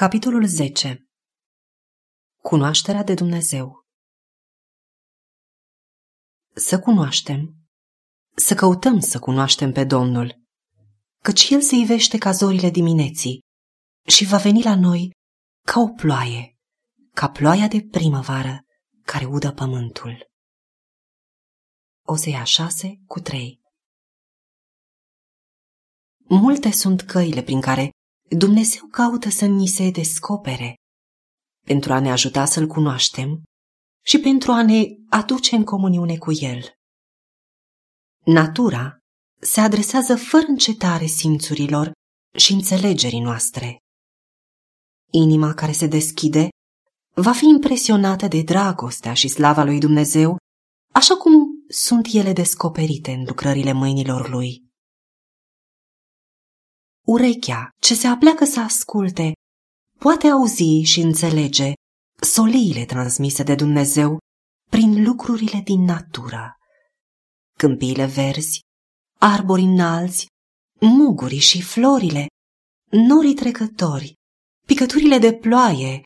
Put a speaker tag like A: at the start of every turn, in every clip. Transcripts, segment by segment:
A: Capitolul 10 Cunoașterea de Dumnezeu. Să cunoaștem, să căutăm să cunoaștem pe Domnul, căci El se ivește ca zorile dimineții și va veni la noi ca o ploaie, ca ploaia de primăvară care udă pământul. Osea 6 cu 3 Multe sunt căile prin care Dumnezeu caută să ni se descopere pentru a ne ajuta să-L cunoaștem și pentru a ne aduce în comuniune cu El. Natura se adresează fără încetare simțurilor și înțelegerii noastre. Inima care se deschide va fi impresionată de dragostea și slava lui Dumnezeu, așa cum sunt ele descoperite în lucrările mâinilor lui urechea ce se apleacă să asculte poate auzi și înțelege soliile transmise de Dumnezeu prin lucrurile din natură. Câmpiile verzi, arbori înalți, mugurii și florile, norii trecători, picăturile de ploaie,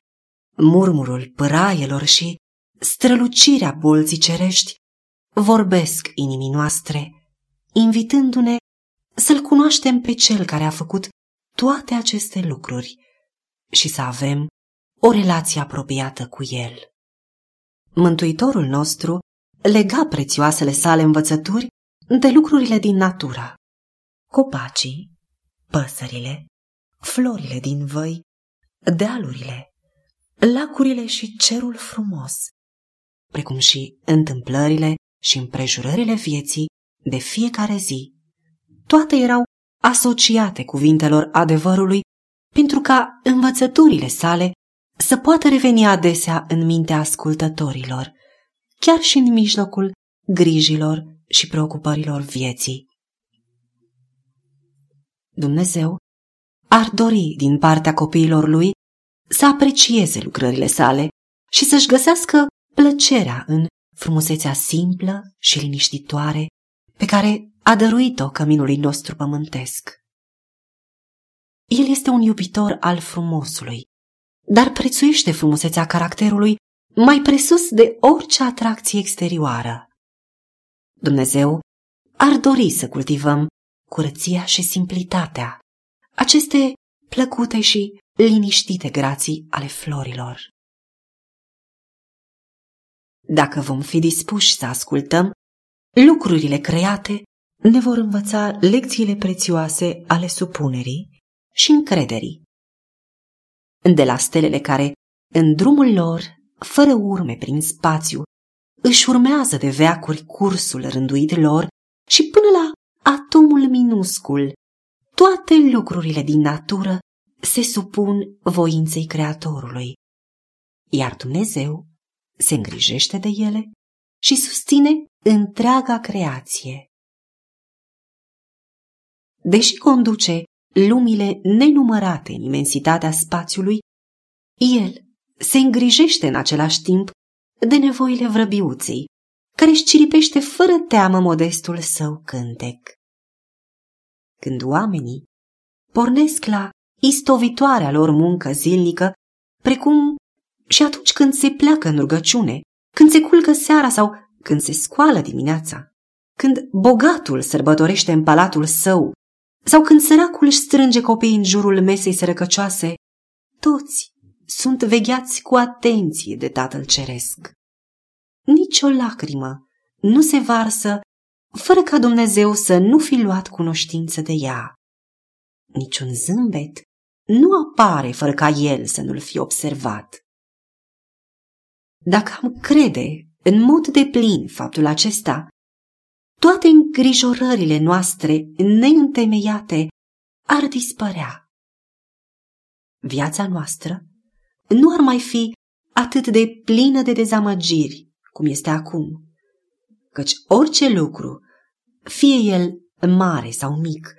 A: murmurul păraielor și strălucirea bolții cerești vorbesc inimii noastre, invitându-ne să-L cunoaștem pe Cel care a făcut toate aceste lucruri și să avem o relație apropiată cu El. Mântuitorul nostru lega prețioasele sale învățături de lucrurile din natură. Copacii, păsările, florile din văi, dealurile, lacurile și cerul frumos, precum și întâmplările și împrejurările vieții de fiecare zi toate erau asociate cuvintelor adevărului pentru ca învățăturile sale să poată reveni adesea în mintea ascultătorilor, chiar și în mijlocul grijilor și preocupărilor vieții. Dumnezeu ar dori din partea copiilor lui să aprecieze lucrările sale și să-și găsească plăcerea în frumusețea simplă și liniștitoare pe care a dăruit-o căminului nostru pământesc. El este un iubitor al frumosului, dar prețuiește frumusețea caracterului mai presus de orice atracție exterioară. Dumnezeu ar dori să cultivăm curăția și simplitatea, aceste plăcute și liniștite grații ale florilor. Dacă vom fi dispuși să ascultăm, lucrurile create ne vor învăța lecțiile prețioase ale supunerii și încrederii. De la stelele care, în drumul lor, fără urme prin spațiu, își urmează de veacuri cursul rânduit lor și până la atomul minuscul, toate lucrurile din natură se supun voinței Creatorului. Iar Dumnezeu se îngrijește de ele și susține întreaga creație deși conduce lumile nenumărate în imensitatea spațiului, el se îngrijește în același timp de nevoile vrăbiuței, care își ciripește fără teamă modestul său cântec. Când oamenii pornesc la istovitoarea lor muncă zilnică, precum și atunci când se pleacă în rugăciune, când se culcă seara sau când se scoală dimineața, când bogatul sărbătorește în palatul său sau când săracul își strânge copiii în jurul mesei sărăcăcioase, toți sunt vegheați cu atenție de Tatăl Ceresc. Nici o lacrimă nu se varsă fără ca Dumnezeu să nu fi luat cunoștință de ea. Niciun zâmbet nu apare fără ca el să nu-l fi observat. Dacă am crede în mod de plin faptul acesta, toate îngrijorările noastre neîntemeiate ar dispărea. Viața noastră nu ar mai fi atât de plină de dezamăgiri cum este acum, căci orice lucru, fie el mare sau mic,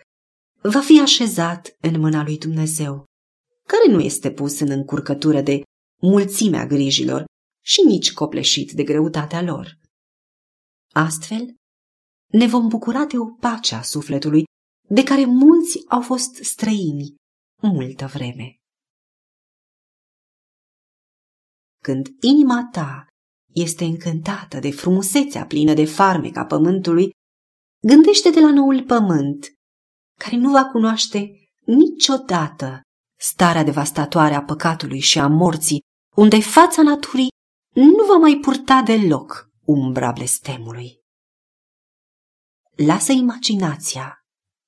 A: va fi așezat în mâna lui Dumnezeu, care nu este pus în încurcătură de mulțimea grijilor și nici copleșit de greutatea lor. Astfel, ne vom bucura de o pace a sufletului de care mulți au fost străini multă vreme. când inima ta este încântată de frumusețea plină de farmec a pământului, gândește-te la noul pământ, care nu va cunoaște niciodată starea devastatoare a păcatului și a morții, unde fața naturii nu va mai purta deloc umbra blestemului. Lasă imaginația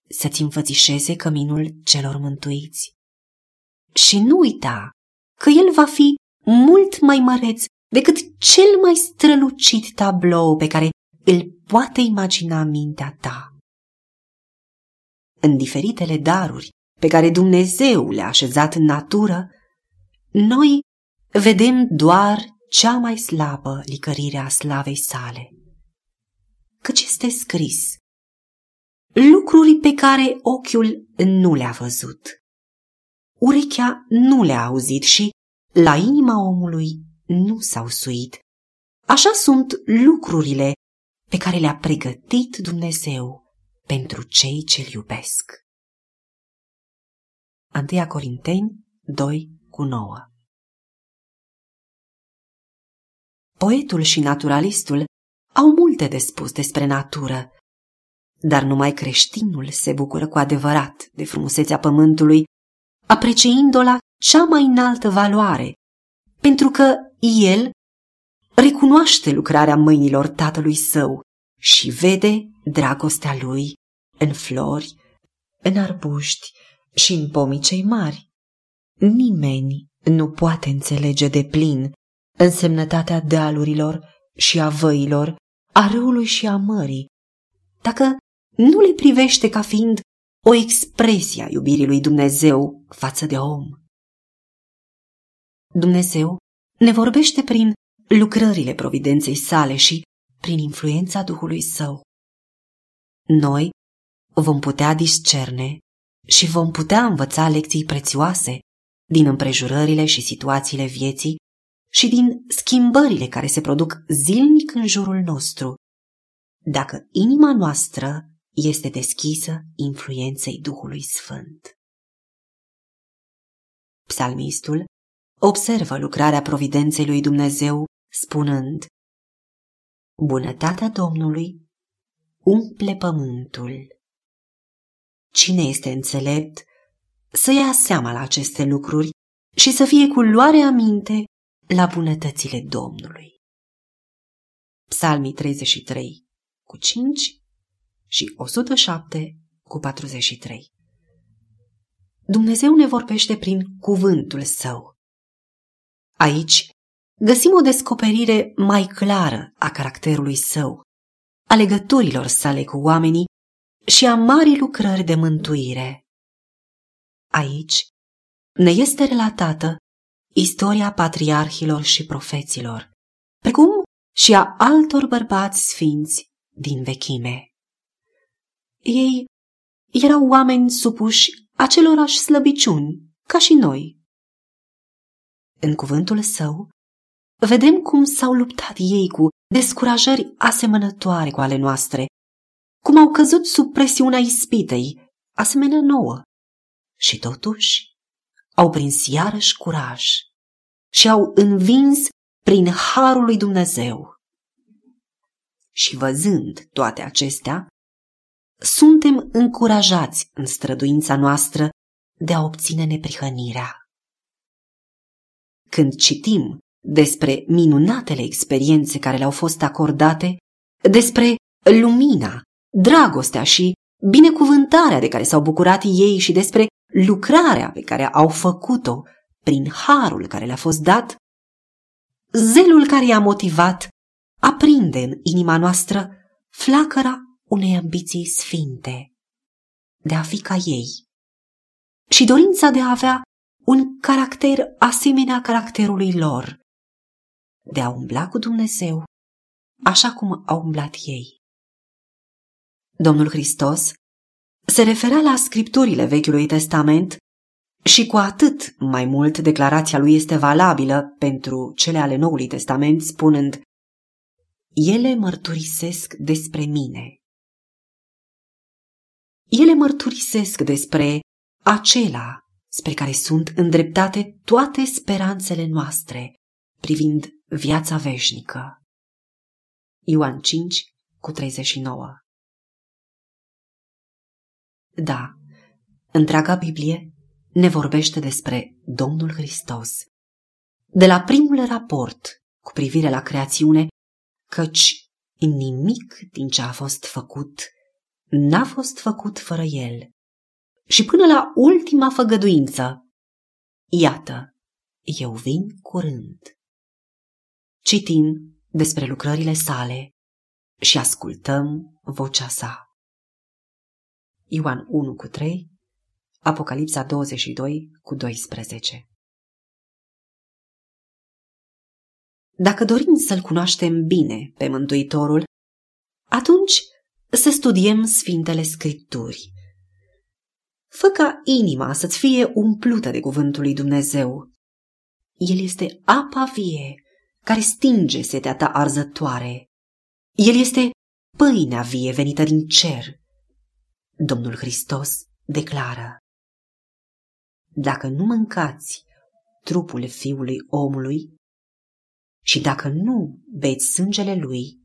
A: să-ți înfățișeze căminul celor mântuiți. Și nu uita că el va fi mult mai măreț decât cel mai strălucit tablou pe care îl poate imagina mintea ta. În diferitele daruri pe care Dumnezeu le-a așezat în natură, noi vedem doar cea mai slabă licărire a slavei sale. Căci este scris, lucruri pe care ochiul nu le-a văzut, urechea nu le-a auzit și la inima omului nu s-au suit. Așa sunt lucrurile pe care le-a pregătit Dumnezeu pentru cei ce-L iubesc. 1 Corinteni 2 cu 9 Poetul și naturalistul au multe de spus despre natură, dar numai creștinul se bucură cu adevărat de frumusețea pământului, apreciind-o la cea mai înaltă valoare, pentru că el recunoaște lucrarea mâinilor tatălui său și vede dragostea lui în flori, în arbuști și în pomii cei mari. Nimeni nu poate înțelege de plin însemnătatea dealurilor și a văilor, a râului și a mării, dacă nu le privește ca fiind o expresie a iubirii lui Dumnezeu față de om. Dumnezeu ne vorbește prin lucrările providenței sale și prin influența Duhului Său. Noi vom putea discerne și vom putea învăța lecții prețioase din împrejurările și situațiile vieții și din schimbările care se produc zilnic în jurul nostru, dacă inima noastră este deschisă influenței Duhului Sfânt. Psalmistul observă lucrarea providenței lui Dumnezeu spunând Bunătatea Domnului umple pământul. Cine este înțelept să ia seama la aceste lucruri și să fie cu luare aminte la bunătățile Domnului. Psalmii 33 cu 5 și 107 cu 43 Dumnezeu ne vorbește prin cuvântul său. Aici găsim o descoperire mai clară a caracterului său, a legăturilor sale cu oamenii și a marii lucrări de mântuire. Aici ne este relatată istoria patriarhilor și profeților, precum și a altor bărbați sfinți din vechime. Ei erau oameni supuși acelorași slăbiciuni, ca și noi. În cuvântul său, vedem cum s-au luptat ei cu descurajări asemănătoare cu ale noastre, cum au căzut sub presiunea ispitei, asemenea nouă. Și totuși au prins iarăși curaj și au învins prin harul lui Dumnezeu. Și văzând toate acestea, suntem încurajați în străduința noastră de a obține neprihănirea. Când citim despre minunatele experiențe care le-au fost acordate, despre lumina, dragostea și binecuvântarea de care s-au bucurat ei și despre lucrarea pe care au făcut-o prin harul care le-a fost dat, zelul care i-a motivat aprinde în inima noastră flacăra unei ambiții sfinte, de a fi ca ei, și dorința de a avea un caracter asemenea caracterului lor, de a umbla cu Dumnezeu, așa cum au umblat ei. Domnul Hristos se referea la scripturile Vechiului Testament și cu atât mai mult declarația lui este valabilă pentru cele ale Noului Testament, spunând Ele mărturisesc despre mine. Ele mărturisesc despre acela spre care sunt îndreptate toate speranțele noastre, privind viața veșnică. Ioan 5 cu 39 Da, întreaga Biblie ne vorbește despre Domnul Hristos. De la primul raport cu privire la creațiune, căci nimic din ce a fost făcut n-a fost făcut fără El. Și până la ultima făgăduință, iată, eu vin curând. Citim despre lucrările sale și ascultăm vocea sa. Ioan 1 cu 3, Apocalipsa 22 cu 12 Dacă dorim să-L cunoaștem bine pe Mântuitorul, atunci să studiem Sfintele Scripturi. Fă ca inima să-ți fie umplută de cuvântul lui Dumnezeu. El este apa vie care stinge setea ta arzătoare. El este pâinea vie venită din cer. Domnul Hristos declară, Dacă nu mâncați trupul fiului omului și dacă nu beți sângele lui,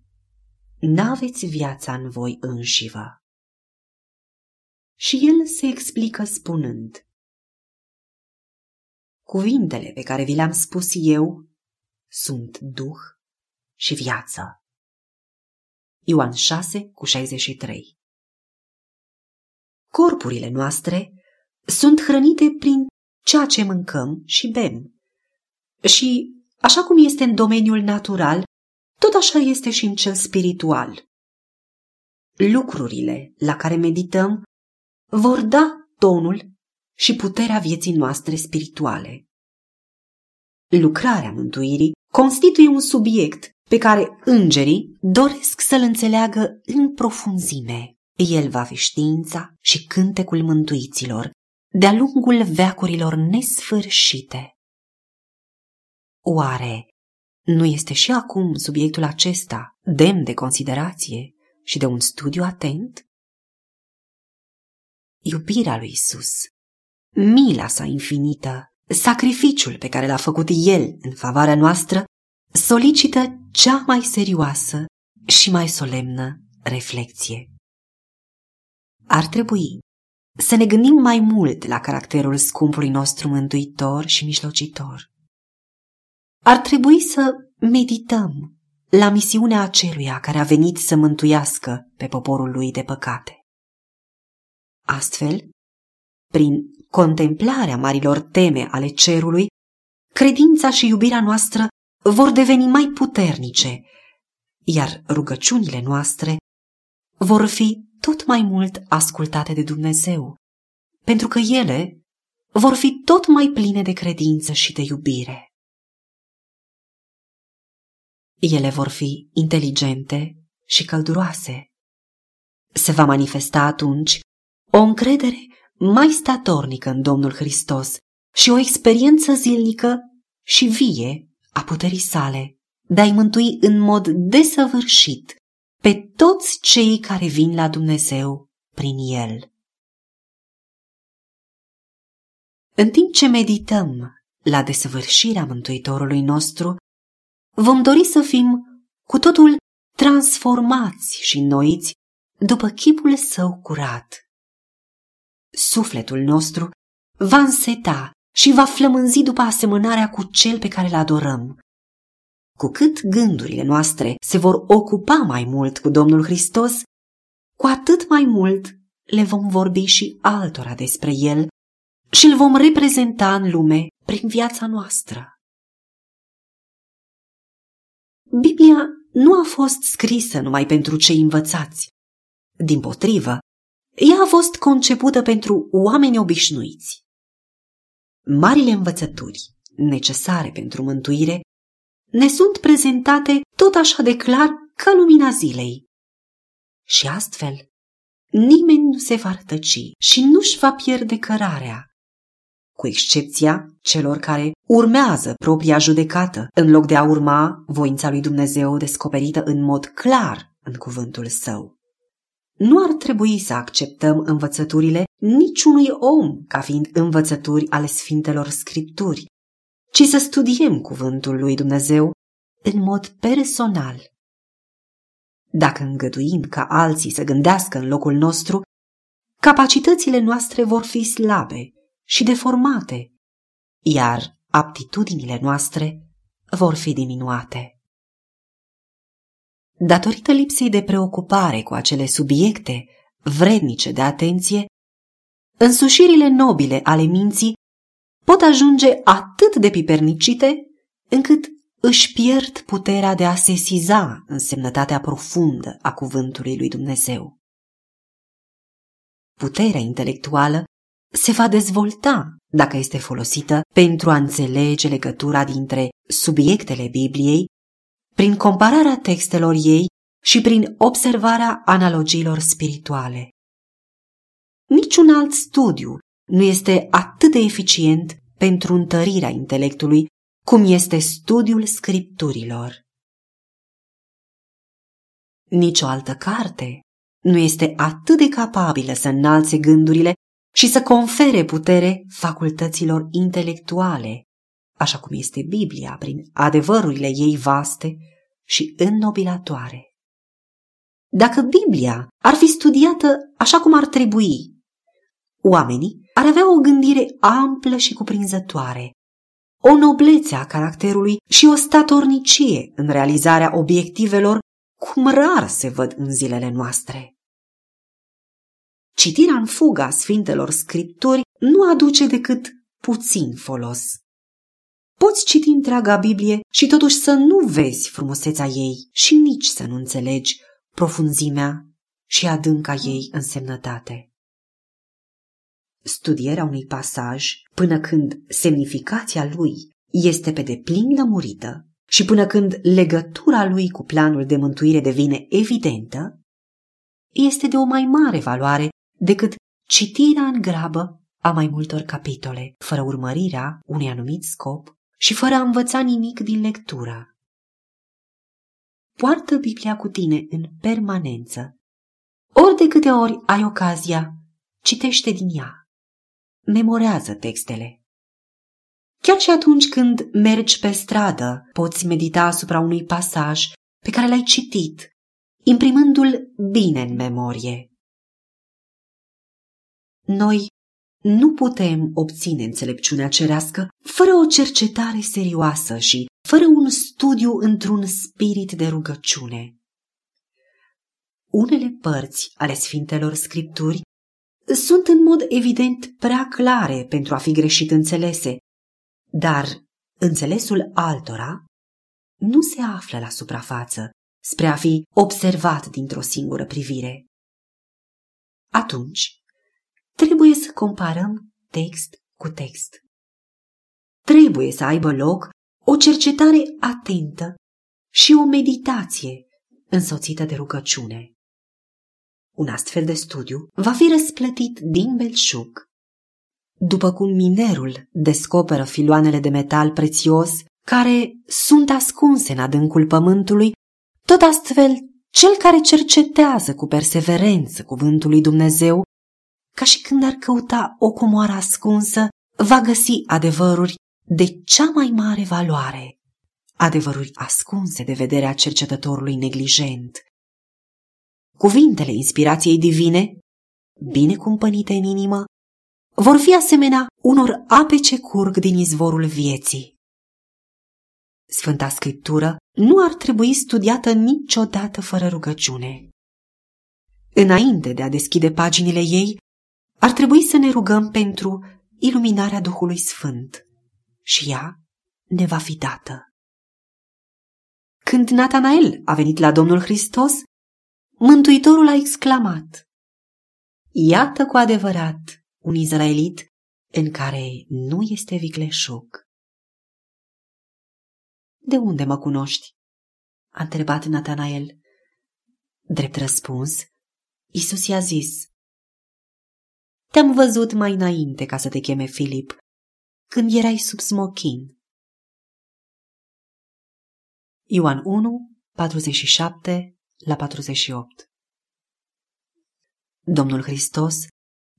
A: n-aveți viața în voi înșivă. Și el se explică spunând, Cuvintele pe care vi le-am spus eu sunt duh și viață. Ioan 6 cu 63 Corpurile noastre sunt hrănite prin ceea ce mâncăm și bem. Și, așa cum este în domeniul natural, tot așa este și în cel spiritual. Lucrurile la care medităm vor da tonul și puterea vieții noastre spirituale. Lucrarea mântuirii constituie un subiect pe care îngerii doresc să-l înțeleagă în profunzime. El va fi știința și cântecul mântuiților de-a lungul veacurilor nesfârșite. Oare nu este și acum subiectul acesta demn de considerație și de un studiu atent? Iubirea lui Isus, mila sa infinită, sacrificiul pe care l-a făcut El în favoarea noastră, solicită cea mai serioasă și mai solemnă reflexie. Ar trebui să ne gândim mai mult la caracterul scumpului nostru mântuitor și mijlocitor. Ar trebui să medităm la misiunea aceluia care a venit să mântuiască pe poporul lui de păcate. Astfel, prin contemplarea marilor teme ale cerului, credința și iubirea noastră vor deveni mai puternice, iar rugăciunile noastre vor fi tot mai mult ascultate de Dumnezeu, pentru că ele vor fi tot mai pline de credință și de iubire. Ele vor fi inteligente și călduroase. Se va manifesta atunci o încredere mai statornică în Domnul Hristos și o experiență zilnică și vie a puterii sale de a-i mântui în mod desăvârșit pe toți cei care vin la Dumnezeu prin El. În timp ce medităm la desăvârșirea Mântuitorului nostru, vom dori să fim cu totul transformați și înnoiți după chipul său curat. Sufletul nostru va înseta și va flămânzi după asemănarea cu cel pe care îl adorăm. Cu cât gândurile noastre se vor ocupa mai mult cu Domnul Hristos, cu atât mai mult le vom vorbi și altora despre El și îl vom reprezenta în lume prin viața noastră. Biblia nu a fost scrisă numai pentru cei învățați. Din potrivă, ea a fost concepută pentru oameni obișnuiți. Marile învățături, necesare pentru mântuire, ne sunt prezentate tot așa de clar ca lumina zilei. Și astfel, nimeni nu se va rătăci și nu-și va pierde cărarea, cu excepția celor care urmează propria judecată, în loc de a urma voința lui Dumnezeu descoperită în mod clar în cuvântul său. Nu ar trebui să acceptăm învățăturile niciunui om ca fiind învățături ale Sfintelor Scripturi, ci să studiem cuvântul lui Dumnezeu în mod personal. Dacă îngăduim ca alții să gândească în locul nostru, capacitățile noastre vor fi slabe și deformate, iar aptitudinile noastre vor fi diminuate. Datorită lipsei de preocupare cu acele subiecte vrednice de atenție, însușirile nobile ale minții pot ajunge atât de pipernicite încât își pierd puterea de a sesiza însemnătatea profundă a cuvântului lui Dumnezeu. Puterea intelectuală se va dezvolta dacă este folosită pentru a înțelege legătura dintre subiectele Bibliei, prin compararea textelor ei și prin observarea analogiilor spirituale. Niciun alt studiu nu este atât de eficient pentru întărirea intelectului cum este studiul scripturilor. Nici o altă carte nu este atât de capabilă să înalțe gândurile și să confere putere facultăților intelectuale, așa cum este Biblia prin adevărurile ei vaste și înnobilatoare. Dacă Biblia ar fi studiată așa cum ar trebui, oamenii ar avea o gândire amplă și cuprinzătoare, o noblețe a caracterului și o statornicie în realizarea obiectivelor cum rar se văd în zilele noastre. Citirea în fuga Sfintelor Scripturi nu aduce decât puțin folos. Poți citi întreaga Biblie și totuși să nu vezi frumusețea ei și nici să nu înțelegi profunzimea și adânca ei însemnătate. Studierea unui pasaj până când semnificația lui este pe deplin lămurită și până când legătura lui cu planul de mântuire devine evidentă, este de o mai mare valoare decât citirea în grabă a mai multor capitole, fără urmărirea unui anumit scop și fără a învăța nimic din lectură. Poartă Biblia cu tine în permanență. Ori de câte ori ai ocazia, citește din ea. Memorează textele. Chiar și atunci când mergi pe stradă, poți medita asupra unui pasaj pe care l-ai citit, imprimându-l bine în memorie. Noi nu putem obține înțelepciunea cerească fără o cercetare serioasă și fără un studiu într-un spirit de rugăciune. Unele părți ale Sfintelor Scripturi sunt în mod evident prea clare pentru a fi greșit înțelese, dar înțelesul altora nu se află la suprafață spre a fi observat dintr-o singură privire. Atunci, trebuie să comparăm text cu text. Trebuie să aibă loc o cercetare atentă și o meditație însoțită de rugăciune. Un astfel de studiu va fi răsplătit din belșug. După cum minerul descoperă filoanele de metal prețios care sunt ascunse în adâncul pământului, tot astfel cel care cercetează cu perseverență cuvântul lui Dumnezeu ca și când ar căuta o comoară ascunsă, va găsi adevăruri de cea mai mare valoare, adevăruri ascunse de vederea cercetătorului neglijent. Cuvintele inspirației divine, bine cumpănite în inimă, vor fi asemenea unor ape ce curg din izvorul vieții. Sfânta Scriptură nu ar trebui studiată niciodată fără rugăciune. Înainte de a deschide paginile ei, ar trebui să ne rugăm pentru iluminarea Duhului Sfânt și ea ne va fi dată. Când Natanael a venit la Domnul Hristos, Mântuitorul a exclamat, Iată cu adevărat un izraelit în care nu este vicleșug. De unde mă cunoști? a întrebat Natanael. Drept răspuns, Isus i-a zis, te-am văzut mai înainte ca să te cheme Filip, când erai sub smochin. Ioan 1, 47 la 48 Domnul Hristos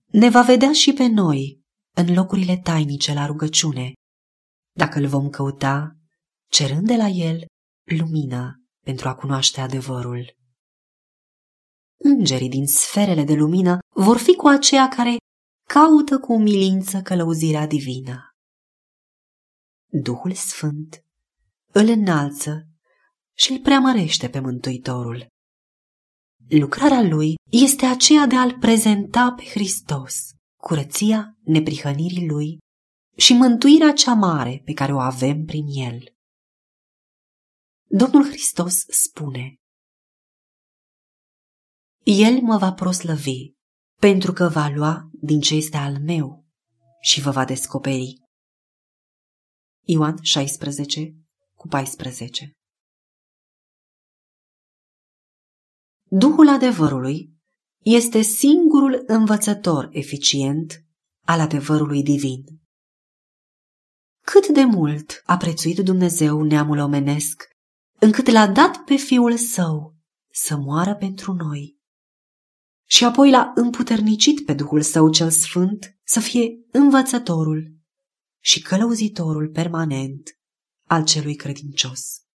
A: ne va vedea și pe noi în locurile tainice la rugăciune, dacă îl vom căuta, cerând de la el lumina pentru a cunoaște adevărul. Îngerii din sferele de lumină vor fi cu aceia care caută cu umilință călăuzirea divină. Duhul Sfânt îl înalță și îl preamărește pe Mântuitorul. Lucrarea lui este aceea de a-l prezenta pe Hristos, curăția neprihănirii lui și mântuirea cea mare pe care o avem prin el. Domnul Hristos spune, El mă va proslăvi, pentru că va lua din ce este al meu și vă va descoperi. Ioan 16 cu 14 Duhul adevărului este singurul învățător eficient al adevărului divin. Cât de mult a prețuit Dumnezeu neamul omenesc, încât l-a dat pe Fiul Său să moară pentru noi. Și apoi l-a împuternicit pe Duhul Său cel Sfânt să fie învățătorul și călăuzitorul permanent al celui credincios.